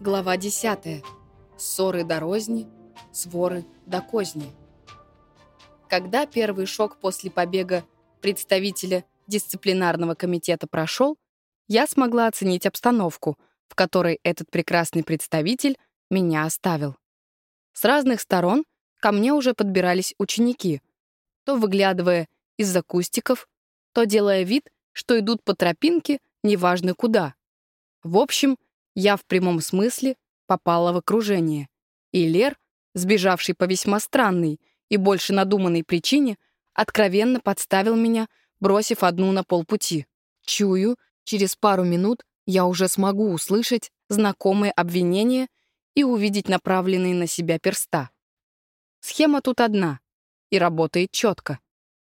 Глава 10. Ссоры до розни, своры до козни. Когда первый шок после побега представителя дисциплинарного комитета прошел, я смогла оценить обстановку, в которой этот прекрасный представитель меня оставил. С разных сторон ко мне уже подбирались ученики, то выглядывая из-за кустиков, то делая вид, что идут по тропинке неважно куда. В общем, я в прямом смысле попала в окружение. И Лер, сбежавший по весьма странной и больше надуманной причине, откровенно подставил меня, бросив одну на полпути. Чую, через пару минут я уже смогу услышать знакомые обвинения и увидеть направленные на себя перста. Схема тут одна и работает четко,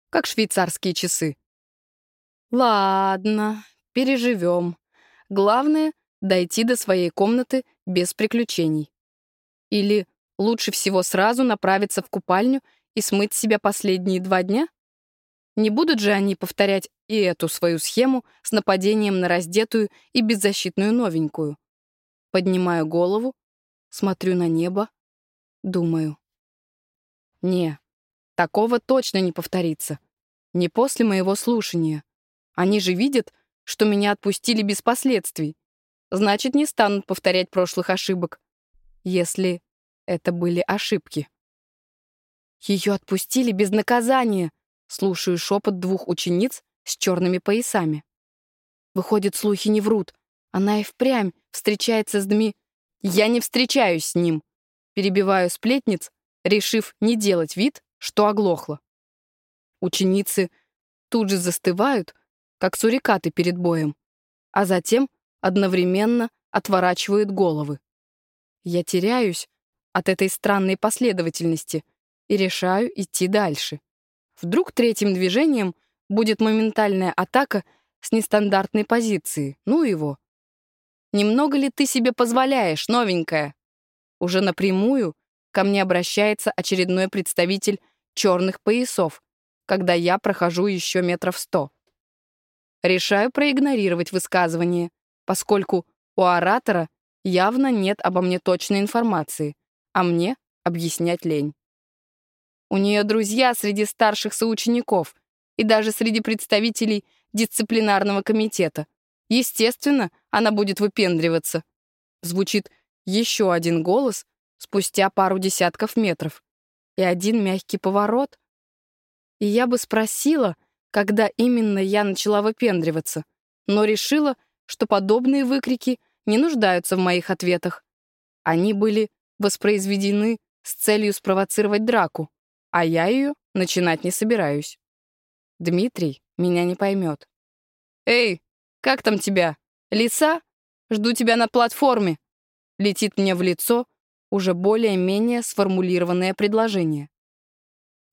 как швейцарские часы. Ладно, переживем. Главное — дойти до своей комнаты без приключений. Или лучше всего сразу направиться в купальню и смыть себя последние два дня? Не будут же они повторять и эту свою схему с нападением на раздетую и беззащитную новенькую. Поднимаю голову, смотрю на небо, думаю. Не, такого точно не повторится. Не после моего слушания. Они же видят, что меня отпустили без последствий. Значит, не станут повторять прошлых ошибок. Если это были ошибки. Ее отпустили без наказания. Слушаю шепот двух учениц с черными поясами. Выходит, слухи не врут. Она и впрямь встречается с Дми. Я не встречаюсь с ним. Перебиваю сплетниц, решив не делать вид, что оглохла. Ученицы тут же застывают, как сурикаты перед боем, а затем одновременно отворачивают головы. Я теряюсь от этой странной последовательности и решаю идти дальше. Вдруг третьим движением будет моментальная атака с нестандартной позиции. Ну его. «Немного ли ты себе позволяешь, новенькая?» Уже напрямую ко мне обращается очередной представитель черных поясов, когда я прохожу еще метров сто. Решаю проигнорировать высказывание, поскольку у оратора явно нет обо мне точной информации, а мне объяснять лень. У нее друзья среди старших соучеников и даже среди представителей дисциплинарного комитета. Естественно, она будет выпендриваться. Звучит еще один голос спустя пару десятков метров и один мягкий поворот. И я бы спросила, когда именно я начала выпендриваться, но решила, что подобные выкрики не нуждаются в моих ответах. Они были воспроизведены с целью спровоцировать драку, а я ее начинать не собираюсь. Дмитрий меня не поймет. «Эй, как там тебя? Лиса? Жду тебя на платформе!» Летит мне в лицо уже более-менее сформулированное предложение.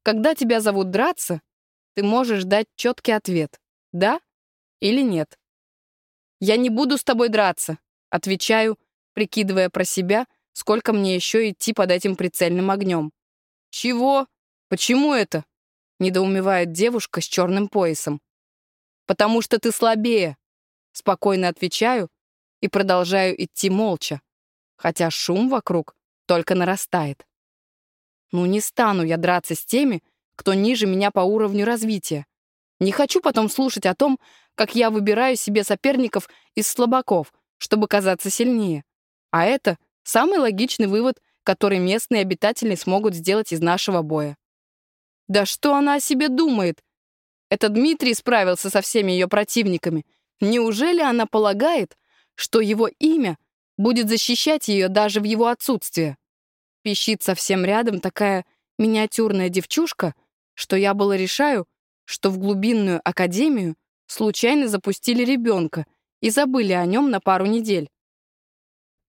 Когда тебя зовут драться, ты можешь дать четкий ответ «да» или «нет». «Я не буду с тобой драться», — отвечаю, прикидывая про себя, сколько мне еще идти под этим прицельным огнем. «Чего? Почему это?» — недоумевает девушка с черным поясом. «Потому что ты слабее», — спокойно отвечаю и продолжаю идти молча, хотя шум вокруг только нарастает. Ну не стану я драться с теми, кто ниже меня по уровню развития. Не хочу потом слушать о том, как я выбираю себе соперников из слабаков, чтобы казаться сильнее. А это самый логичный вывод, который местные обитатели смогут сделать из нашего боя. Да что она о себе думает? Это Дмитрий справился со всеми ее противниками. Неужели она полагает, что его имя будет защищать ее даже в его отсутствие? Пищит совсем рядом такая миниатюрная девчушка — что я было решаю, что в глубинную академию случайно запустили ребенка и забыли о нем на пару недель.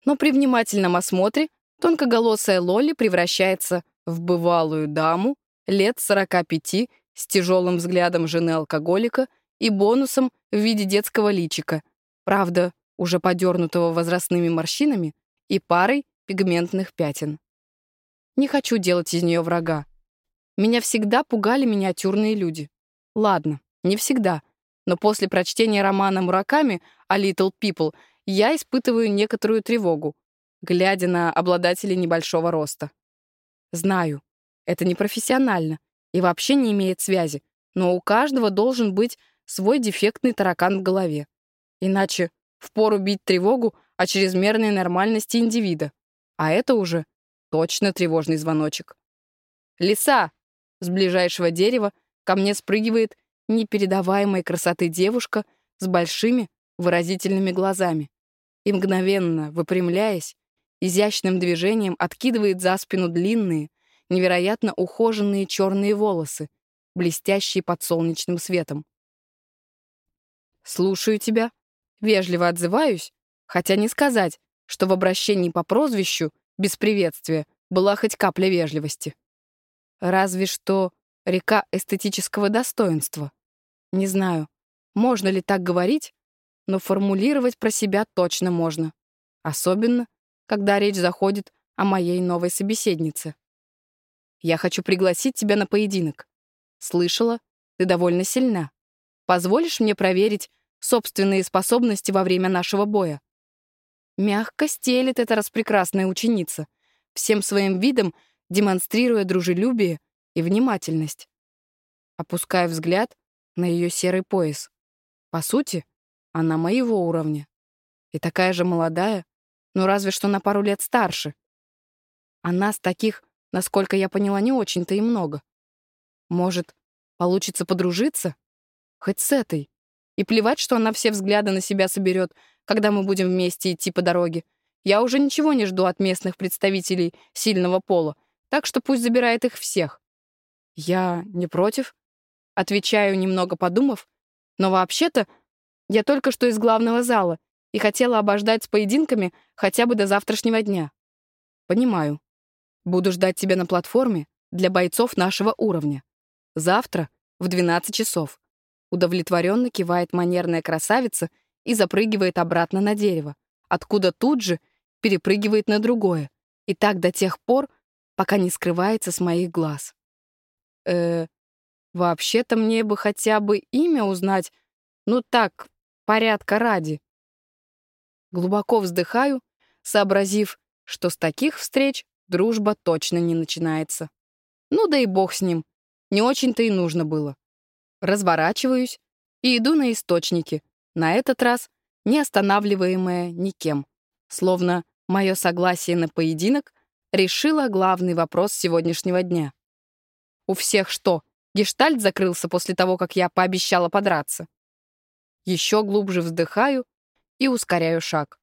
Но при внимательном осмотре тонкоголосая Лоли превращается в бывалую даму лет 45 с тяжелым взглядом жены алкоголика и бонусом в виде детского личика, правда, уже подернутого возрастными морщинами и парой пигментных пятен. Не хочу делать из нее врага. Меня всегда пугали миниатюрные люди. Ладно, не всегда. Но после прочтения романа Мураками «A Little People» я испытываю некоторую тревогу. глядя на обладателей небольшого роста. Знаю, это непрофессионально и вообще не имеет связи, но у каждого должен быть свой дефектный таракан в голове. Иначе впору бить тревогу о чрезмерной нормальности индивида. А это уже точно тревожный звоночек. «Лиса!» С ближайшего дерева ко мне спрыгивает непередаваемой красоты девушка с большими выразительными глазами и, мгновенно выпрямляясь, изящным движением откидывает за спину длинные, невероятно ухоженные черные волосы, блестящие под солнечным светом. «Слушаю тебя», вежливо отзываюсь, хотя не сказать, что в обращении по прозвищу, без приветствия, была хоть капля вежливости. Разве что река эстетического достоинства. Не знаю, можно ли так говорить, но формулировать про себя точно можно. Особенно, когда речь заходит о моей новой собеседнице. Я хочу пригласить тебя на поединок. Слышала, ты довольно сильна. Позволишь мне проверить собственные способности во время нашего боя? Мягко стелит эта распрекрасная ученица, всем своим видом демонстрируя дружелюбие и внимательность. Опуская взгляд на ее серый пояс. По сути, она моего уровня. И такая же молодая, но разве что на пару лет старше. А нас таких Насколько я поняла, не очень-то и много. Может, получится подружиться? Хоть с этой. И плевать, что она все взгляды на себя соберет, когда мы будем вместе идти по дороге. Я уже ничего не жду от местных представителей сильного пола, так что пусть забирает их всех. Я не против. Отвечаю, немного подумав, но вообще-то я только что из главного зала и хотела обождать с поединками хотя бы до завтрашнего дня. Понимаю. Буду ждать тебя на платформе для бойцов нашего уровня. Завтра в 12 часов. Удовлетворенно кивает манерная красавица и запрыгивает обратно на дерево, откуда тут же перепрыгивает на другое. И так до тех пор, пока не скрывается с моих глаз. Э, вообще-то мне бы хотя бы имя узнать, ну так, порядка ради. Глубоко вздыхаю, сообразив, что с таких встреч дружба точно не начинается. Ну да и бог с ним. Не очень-то и нужно было. Разворачиваюсь и иду на источники, на этот раз не останавливаемая никем. Словно мое согласие на поединок решило главный вопрос сегодняшнего дня. У всех что, гештальт закрылся после того, как я пообещала подраться? Еще глубже вздыхаю и ускоряю шаг.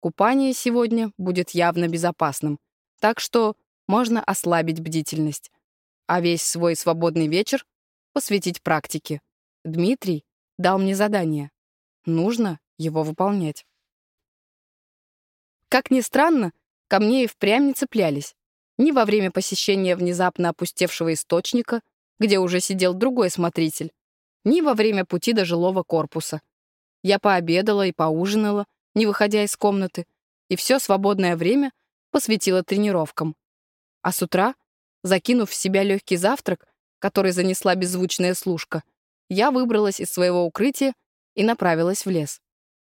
Купание сегодня будет явно безопасным, так что можно ослабить бдительность. А весь свой свободный вечер посвятить практике. Дмитрий дал мне задание. Нужно его выполнять. Как ни странно, ко мне и впрямь не цеплялись. Ни во время посещения внезапно опустевшего источника, где уже сидел другой смотритель, ни во время пути до жилого корпуса. Я пообедала и поужинала, не выходя из комнаты, и все свободное время посвятила тренировкам. А с утра, закинув в себя легкий завтрак, который занесла беззвучная служка, я выбралась из своего укрытия и направилась в лес.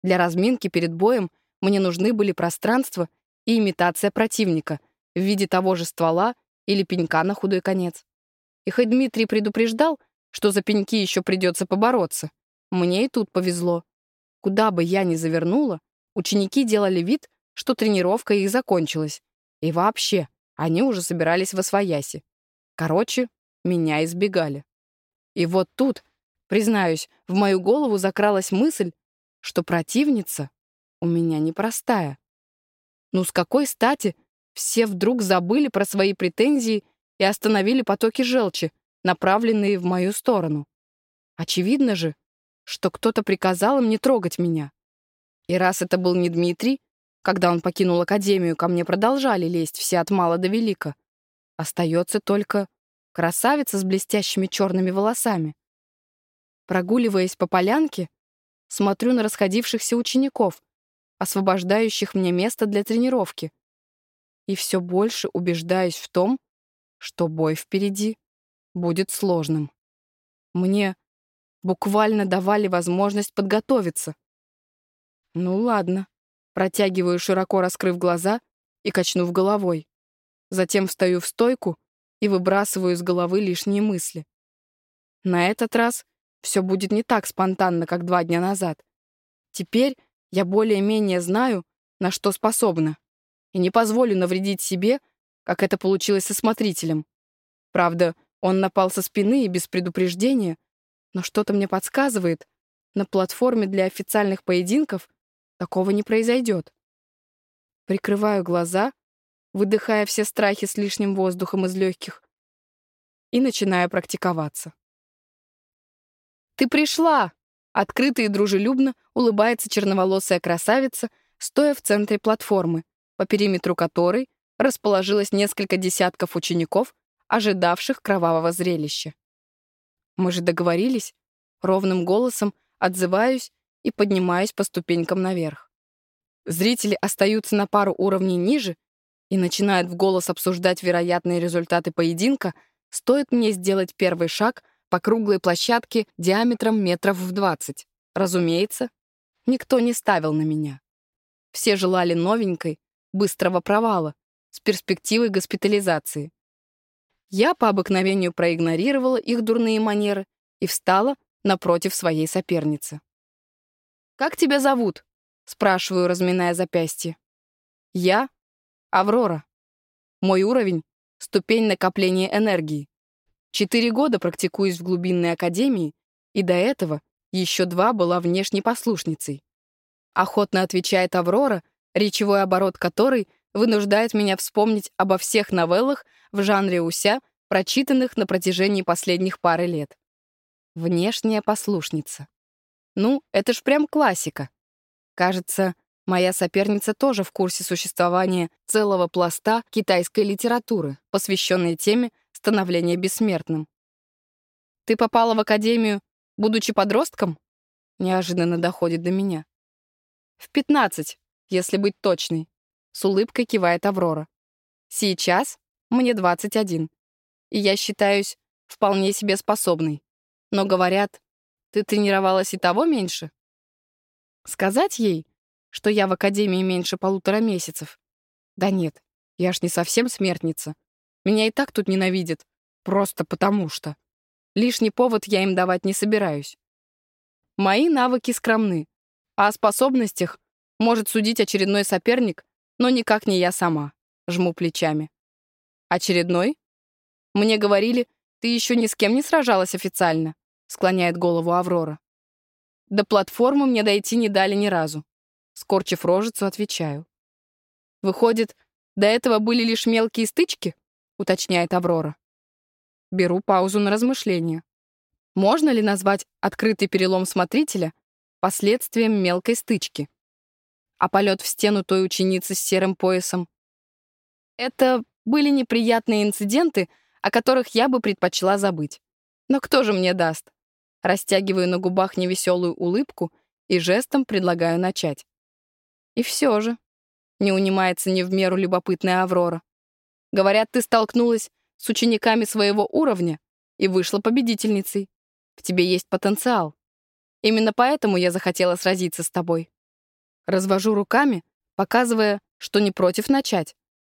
Для разминки перед боем мне нужны были пространство и имитация противника в виде того же ствола или пенька на худой конец. И хоть Дмитрий предупреждал, что за пеньки еще придется побороться, мне и тут повезло. Куда бы я ни завернула, ученики делали вид, что тренировка их закончилась. И вообще, они уже собирались в освояси. Короче, меня избегали. И вот тут, признаюсь, в мою голову закралась мысль, что противница у меня непростая. Ну с какой стати все вдруг забыли про свои претензии и остановили потоки желчи, направленные в мою сторону? Очевидно же, что кто-то приказал им не трогать меня. И раз это был не Дмитрий, когда он покинул академию, ко мне продолжали лезть все от мала до велика. Остается только красавица с блестящими черными волосами. Прогуливаясь по полянке, смотрю на расходившихся учеников, освобождающих мне место для тренировки. И все больше убеждаюсь в том, что бой впереди будет сложным. Мне буквально давали возможность подготовиться. Ну ладно. Протягиваю, широко раскрыв глаза, и качнув головой. Затем встаю в стойку и выбрасываю из головы лишние мысли. На этот раз все будет не так спонтанно, как два дня назад. Теперь я более-менее знаю, на что способна, и не позволю навредить себе, как это получилось со смотрителем. Правда, он напал со спины и без предупреждения, но что-то мне подсказывает, на платформе для официальных поединков такого не произойдет. Прикрываю глаза, выдыхая все страхи с лишним воздухом из легких, и начинаю практиковаться. «Ты пришла!» Открыто и дружелюбно улыбается черноволосая красавица, стоя в центре платформы, по периметру которой расположилось несколько десятков учеников, ожидавших кровавого зрелища. Мы же договорились, ровным голосом отзываюсь и поднимаюсь по ступенькам наверх. Зрители остаются на пару уровней ниже и начинают в голос обсуждать вероятные результаты поединка, стоит мне сделать первый шаг по круглой площадке диаметром метров в 20. Разумеется, никто не ставил на меня. Все желали новенькой, быстрого провала, с перспективой госпитализации. Я по обыкновению проигнорировала их дурные манеры и встала напротив своей соперницы. «Как тебя зовут?» — спрашиваю, разминая запястье. «Я — Аврора. Мой уровень — ступень накопления энергии. Четыре года практикуюсь в глубинной академии, и до этого еще два была внешней послушницей. Охотно отвечает Аврора, речевой оборот которой вынуждает меня вспомнить обо всех новеллах в жанре уся, прочитанных на протяжении последних пары лет. Внешняя послушница. Ну, это ж прям классика. Кажется, моя соперница тоже в курсе существования целого пласта китайской литературы, посвященной теме становления бессмертным. «Ты попала в академию, будучи подростком?» Неожиданно доходит до меня. «В пятнадцать, если быть точной», — с улыбкой кивает Аврора. «Сейчас мне двадцать один, и я считаюсь вполне себе способной. Но говорят, ты тренировалась и того меньше?» Сказать ей, что я в академии меньше полутора месяцев? Да нет, я ж не совсем смертница. Меня и так тут ненавидят. Просто потому что. Лишний повод я им давать не собираюсь. Мои навыки скромны, а о способностях может судить очередной соперник, но никак не я сама. Жму плечами. Очередной? Мне говорили, ты еще ни с кем не сражалась официально, склоняет голову Аврора. До платформы мне дойти не дали ни разу. Скорчив рожицу, отвечаю. Выходит, до этого были лишь мелкие стычки? — уточняет Аврора. Беру паузу на размышление. Можно ли назвать открытый перелом смотрителя последствием мелкой стычки? А полет в стену той ученицы с серым поясом? Это были неприятные инциденты, о которых я бы предпочла забыть. Но кто же мне даст? Растягиваю на губах невеселую улыбку и жестом предлагаю начать. И все же не унимается не в меру любопытная Аврора. Говорят, ты столкнулась с учениками своего уровня и вышла победительницей. В тебе есть потенциал. Именно поэтому я захотела сразиться с тобой. Развожу руками, показывая, что не против начать,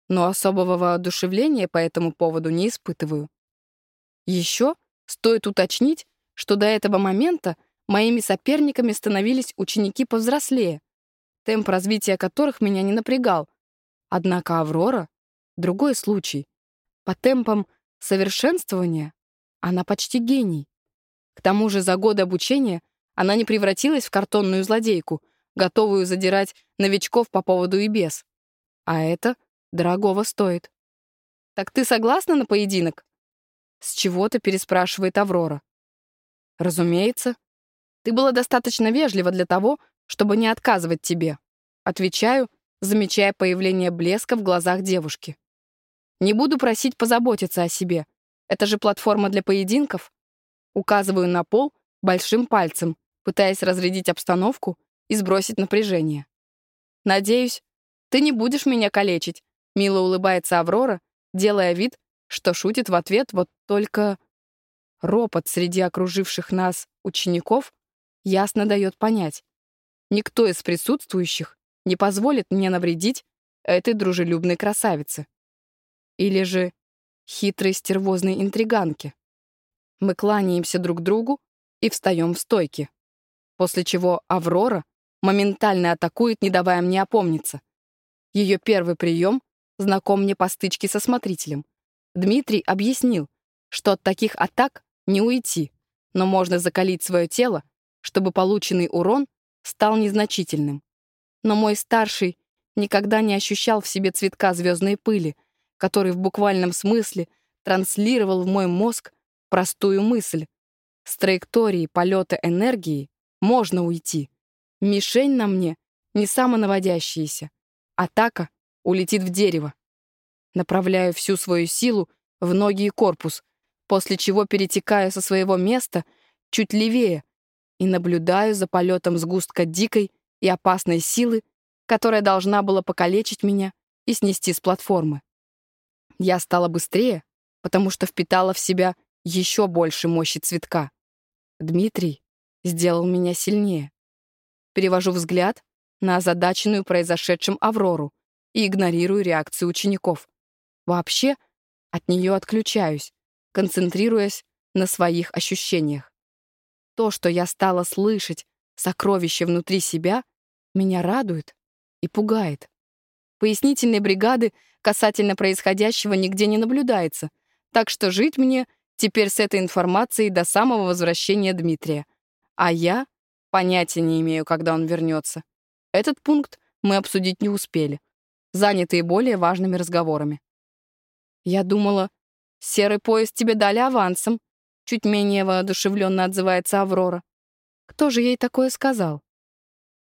но особого воодушевления по этому поводу не испытываю. Еще стоит уточнить, что до этого момента моими соперниками становились ученики повзрослее, темп развития которых меня не напрягал. Однако Аврора Другой случай. По темпам совершенствования она почти гений. К тому же за годы обучения она не превратилась в картонную злодейку, готовую задирать новичков по поводу и без. А это дорогого стоит. «Так ты согласна на поединок?» С чего-то переспрашивает Аврора. «Разумеется. Ты была достаточно вежлива для того, чтобы не отказывать тебе». Отвечаю, замечая появление блеска в глазах девушки. Не буду просить позаботиться о себе. Это же платформа для поединков. Указываю на пол большим пальцем, пытаясь разрядить обстановку и сбросить напряжение. Надеюсь, ты не будешь меня калечить, мило улыбается Аврора, делая вид, что шутит в ответ, вот только ропот среди окруживших нас учеников ясно дает понять. Никто из присутствующих не позволит мне навредить этой дружелюбной красавицы. Или же хитрой стервозной интриганки. Мы кланяемся друг другу и встаем в стойке. После чего Аврора моментально атакует, не давая мне опомниться. Ее первый прием знаком мне по стычке со смотрителем. Дмитрий объяснил, что от таких атак не уйти, но можно закалить свое тело, чтобы полученный урон стал незначительным. Но мой старший никогда не ощущал в себе цветка звездной пыли, который в буквальном смысле транслировал в мой мозг простую мысль. С траектории полета энергии можно уйти. Мишень на мне не самонаводящаяся. Атака улетит в дерево. Направляю всю свою силу в ноги и корпус, после чего перетекаю со своего места чуть левее и наблюдаю за полетом сгустка дикой и опасной силы, которая должна была покалечить меня и снести с платформы. Я стала быстрее, потому что впитала в себя еще больше мощи цветка. Дмитрий сделал меня сильнее. Перевожу взгляд на озадаченную произошедшим Аврору и игнорирую реакцию учеников. Вообще от нее отключаюсь, концентрируясь на своих ощущениях. То, что я стала слышать, сокровище внутри себя, меня радует и пугает. Пояснительной бригады касательно происходящего нигде не наблюдается, так что жить мне теперь с этой информацией до самого возвращения Дмитрия. А я понятия не имею, когда он вернется. Этот пункт мы обсудить не успели, занятые более важными разговорами. Я думала, серый поезд тебе дали авансом, чуть менее воодушевленно отзывается Аврора. Кто же ей такое сказал?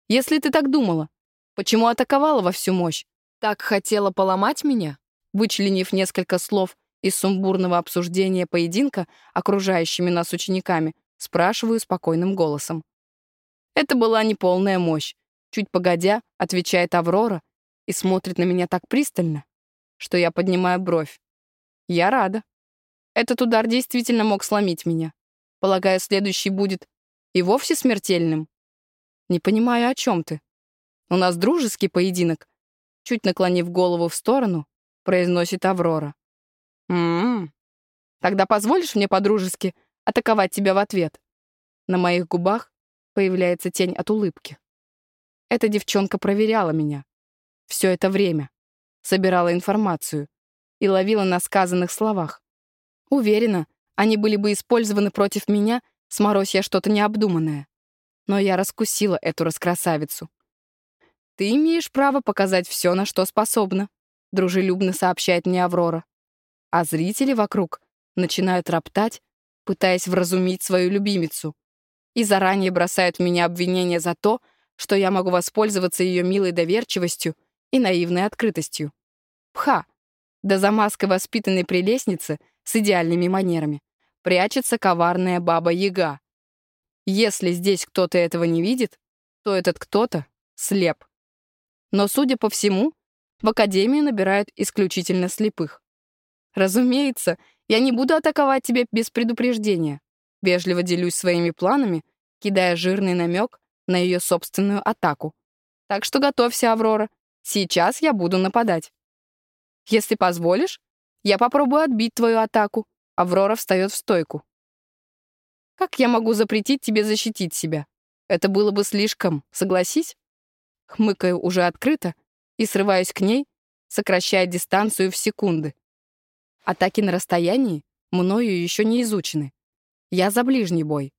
Если ты так думала, почему атаковала во всю мощь? Так хотела поломать меня? Вычленив несколько слов из сумбурного обсуждения поединка окружающими нас учениками, спрашиваю спокойным голосом. Это была неполная мощь. Чуть погодя, отвечает Аврора и смотрит на меня так пристально, что я поднимаю бровь. Я рада. Этот удар действительно мог сломить меня. Полагаю, следующий будет и вовсе смертельным. Не понимаю, о чем ты. У нас дружеский поединок. Чуть наклонив голову в сторону, произносит Аврора. «М-м-м. Тогда позволишь мне по-дружески атаковать тебя в ответ?» На моих губах появляется тень от улыбки. Эта девчонка проверяла меня. Все это время. Собирала информацию и ловила на сказанных словах. Уверена, они были бы использованы против меня, сморось я что-то необдуманное. Но я раскусила эту раскрасавицу. «Ты имеешь право показать все, на что способна», — дружелюбно сообщает мне Аврора. А зрители вокруг начинают роптать, пытаясь вразумить свою любимицу, и заранее бросают в меня обвинения за то, что я могу воспользоваться ее милой доверчивостью и наивной открытостью. Пха! Да за маской воспитанной прелестницы — с идеальными манерами, прячется коварная баба-яга. Если здесь кто-то этого не видит, то этот кто-то слеп. Но, судя по всему, в академию набирают исключительно слепых. Разумеется, я не буду атаковать тебя без предупреждения. Вежливо делюсь своими планами, кидая жирный намек на ее собственную атаку. Так что готовься, Аврора. Сейчас я буду нападать. Если позволишь, я попробую отбить твою атаку. Аврора встает в стойку. Как я могу запретить тебе защитить себя? Это было бы слишком, согласись? Хмыкаю уже открыто и срываюсь к ней, сокращая дистанцию в секунды. Атаки на расстоянии мною еще не изучены. Я за ближний бой.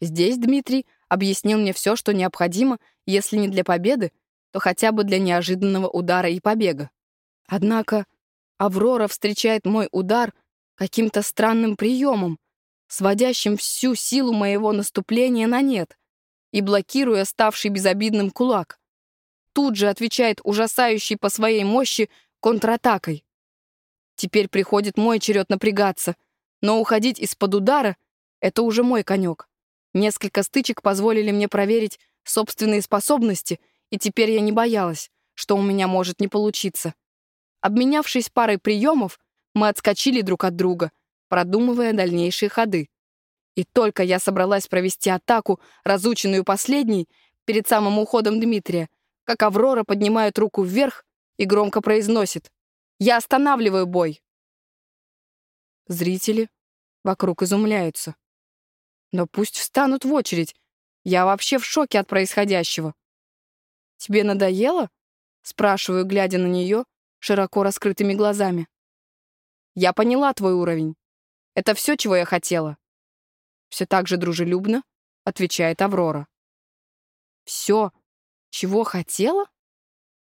Здесь Дмитрий объяснил мне все, что необходимо, если не для победы, то хотя бы для неожиданного удара и побега. Однако Аврора встречает мой удар каким-то странным приемом, сводящим всю силу моего наступления на нет и блокируя ставший безобидным кулак. Тут же отвечает ужасающий по своей мощи контратакой. Теперь приходит мой черед напрягаться, но уходить из-под удара — это уже мой конек. Несколько стычек позволили мне проверить собственные способности, и теперь я не боялась, что у меня может не получиться. Обменявшись парой приемов, мы отскочили друг от друга, продумывая дальнейшие ходы. И только я собралась провести атаку, разученную последней, перед самым уходом Дмитрия, как Аврора поднимает руку вверх и громко произносит «Я останавливаю бой!» Зрители вокруг изумляются. Но пусть встанут в очередь. Я вообще в шоке от происходящего. «Тебе надоело?» — спрашиваю, глядя на нее широко раскрытыми глазами. «Я поняла твой уровень. Это все, чего я хотела». Все так же дружелюбно отвечает Аврора. «Все, чего хотела?»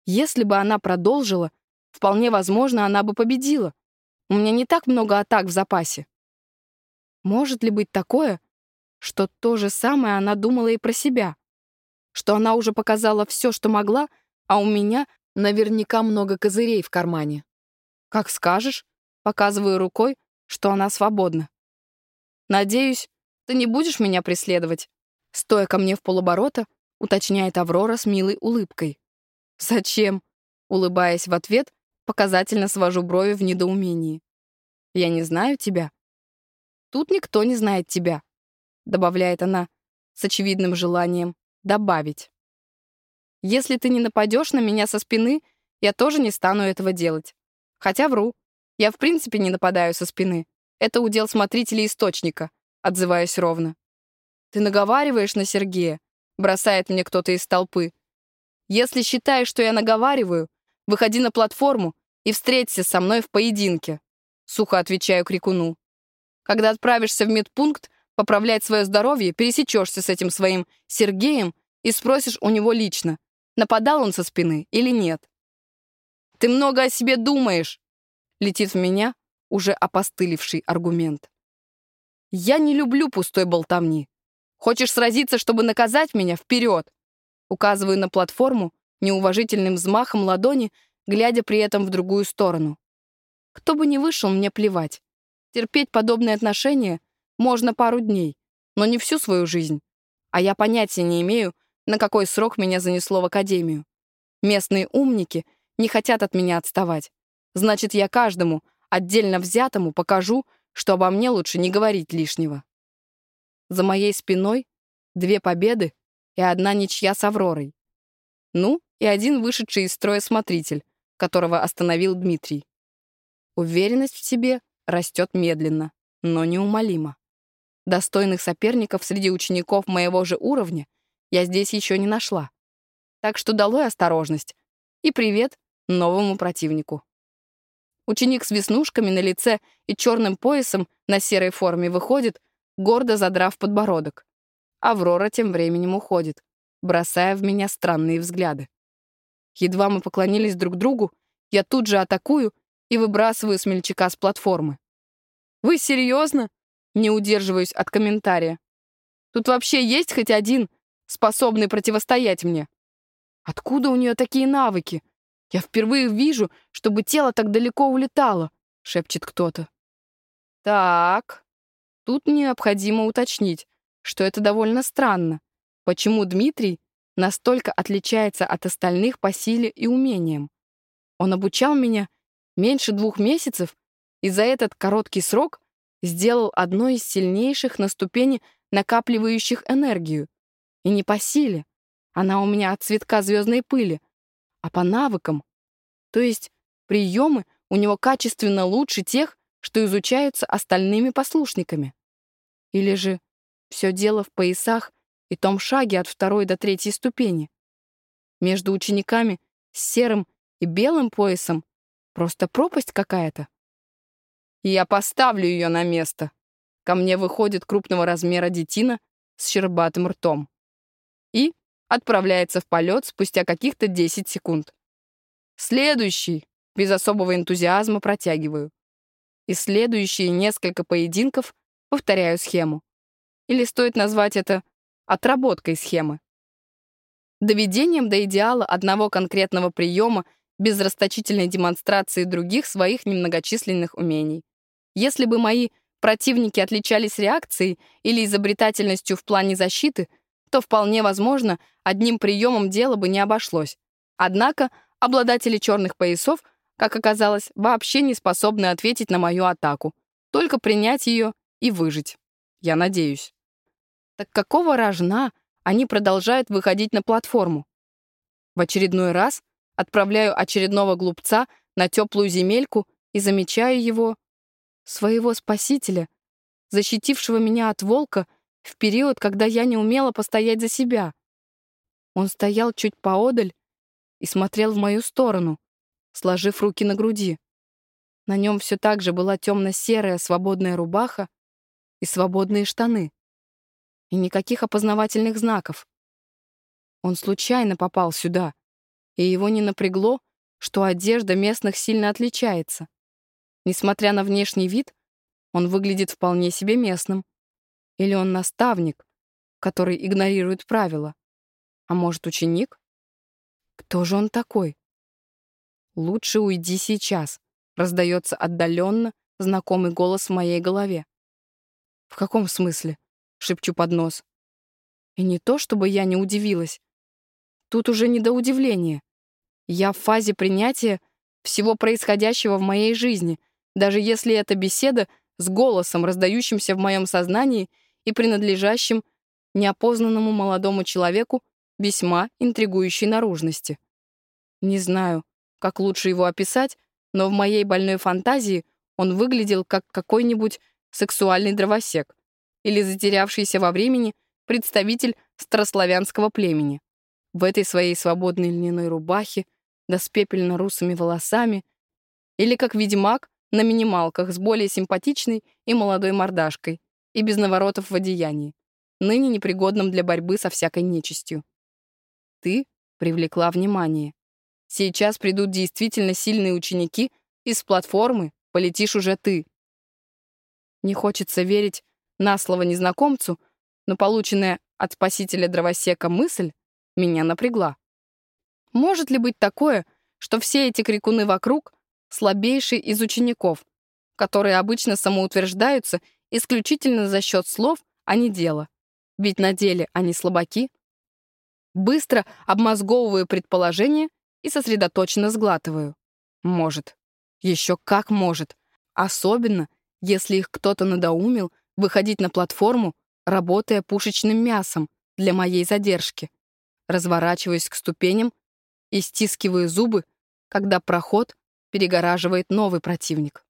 Если бы она продолжила, вполне возможно, она бы победила. У меня не так много атак в запасе. Может ли быть такое, что то же самое она думала и про себя? Что она уже показала все, что могла, а у меня наверняка много козырей в кармане. Как скажешь, показываю рукой, что она свободна. Надеюсь, ты не будешь меня преследовать? Стоя ко мне в полоборота, уточняет Аврора с милой улыбкой. Зачем? Улыбаясь в ответ, Показательно свожу брови в недоумении. «Я не знаю тебя». «Тут никто не знает тебя», — добавляет она с очевидным желанием добавить. «Если ты не нападешь на меня со спины, я тоже не стану этого делать. Хотя вру. Я в принципе не нападаю со спины. Это удел смотрителей источника», — отзываюсь ровно. «Ты наговариваешь на Сергея?» — бросает мне кто-то из толпы. «Если считаешь, что я наговариваю, выходи на платформу и встреться со мной в поединке», — сухо отвечаю крикуну. «Когда отправишься в медпункт поправлять свое здоровье, пересечешься с этим своим Сергеем и спросишь у него лично, нападал он со спины или нет. «Ты много о себе думаешь», — летит в меня уже опостылевший аргумент. «Я не люблю пустой болтовни. Хочешь сразиться, чтобы наказать меня? Вперед!» Указываю на платформу, неуважительным взмахом ладони глядя при этом в другую сторону. Кто бы ни вышел, мне плевать. Терпеть подобные отношения можно пару дней, но не всю свою жизнь. А я понятия не имею, на какой срок меня занесло в академию. Местные умники не хотят от меня отставать. Значит, я каждому, отдельно взятому, покажу, что обо мне лучше не говорить лишнего. За моей спиной две победы и одна ничья с Авророй. Ну, и один вышедший из строя смотритель, которого остановил Дмитрий. Уверенность в себе растет медленно, но неумолимо. Достойных соперников среди учеников моего же уровня я здесь еще не нашла. Так что долой осторожность и привет новому противнику. Ученик с веснушками на лице и черным поясом на серой форме выходит, гордо задрав подбородок. Аврора тем временем уходит, бросая в меня странные взгляды. Едва мы поклонились друг другу, я тут же атакую и выбрасываю смельчака с платформы. «Вы серьезно?» Не удерживаюсь от комментария. «Тут вообще есть хоть один, способный противостоять мне?» «Откуда у нее такие навыки? Я впервые вижу, чтобы тело так далеко улетало», — шепчет кто-то. «Так, тут необходимо уточнить, что это довольно странно. Почему Дмитрий настолько отличается от остальных по силе и умениям. Он обучал меня меньше двух месяцев и за этот короткий срок сделал одно из сильнейших на ступени накапливающих энергию. И не по силе, она у меня от цветка звездной пыли, а по навыкам. То есть приемы у него качественно лучше тех, что изучаются остальными послушниками. Или же все дело в поясах и том шаге от второй до третьей ступени. Между учениками с серым и белым поясом просто пропасть какая-то. Я поставлю ее на место. Ко мне выходит крупного размера детина с щербатым ртом. И отправляется в полет спустя каких-то 10 секунд. Следующий, без особого энтузиазма, протягиваю. И следующие несколько поединков повторяю схему. Или стоит назвать это отработкой схемы. Доведением до идеала одного конкретного приема без расточительной демонстрации других своих немногочисленных умений. Если бы мои противники отличались реакцией или изобретательностью в плане защиты, то вполне возможно, одним приемом дело бы не обошлось. Однако обладатели черных поясов, как оказалось, вообще не способны ответить на мою атаку, только принять ее и выжить. Я надеюсь. Так какого рожна они продолжают выходить на платформу? В очередной раз отправляю очередного глупца на теплую земельку и замечаю его, своего спасителя, защитившего меня от волка в период, когда я не умела постоять за себя. Он стоял чуть поодаль и смотрел в мою сторону, сложив руки на груди. На нем все так же была темно-серая свободная рубаха и свободные штаны. И никаких опознавательных знаков. Он случайно попал сюда, и его не напрягло, что одежда местных сильно отличается. Несмотря на внешний вид, он выглядит вполне себе местным. Или он наставник, который игнорирует правила. А может, ученик? Кто же он такой? «Лучше уйди сейчас», — раздается отдаленно знакомый голос в моей голове. «В каком смысле?» — шепчу под нос. И не то, чтобы я не удивилась. Тут уже не до удивления. Я в фазе принятия всего происходящего в моей жизни, даже если это беседа с голосом, раздающимся в моем сознании и принадлежащим неопознанному молодому человеку весьма интригующей наружности. Не знаю, как лучше его описать, но в моей больной фантазии он выглядел как какой-нибудь сексуальный дровосек или затерявшийся во времени представитель старославянского племени. В этой своей свободной льняной рубахе, да с пепельно-русыми волосами, или как ведьмак на минималках с более симпатичной и молодой мордашкой и без наворотов в одеянии, ныне непригодным для борьбы со всякой нечистью. Ты привлекла внимание. Сейчас придут действительно сильные ученики, и с платформы полетишь уже ты. Не хочется верить на слово незнакомцу, но полученная от спасителя дровосека мысль меня напрягла. Может ли быть такое, что все эти крикуны вокруг — слабейшие из учеников, которые обычно самоутверждаются исключительно за счет слов, а не дела? Ведь на деле они слабаки. Быстро обмозговываю предположение и сосредоточенно сглатываю. Может. Еще как может. Особенно, если их кто-то надоумил выходить на платформу, работая пушечным мясом для моей задержки. Разворачиваюсь к ступеням и стискиваю зубы, когда проход перегораживает новый противник.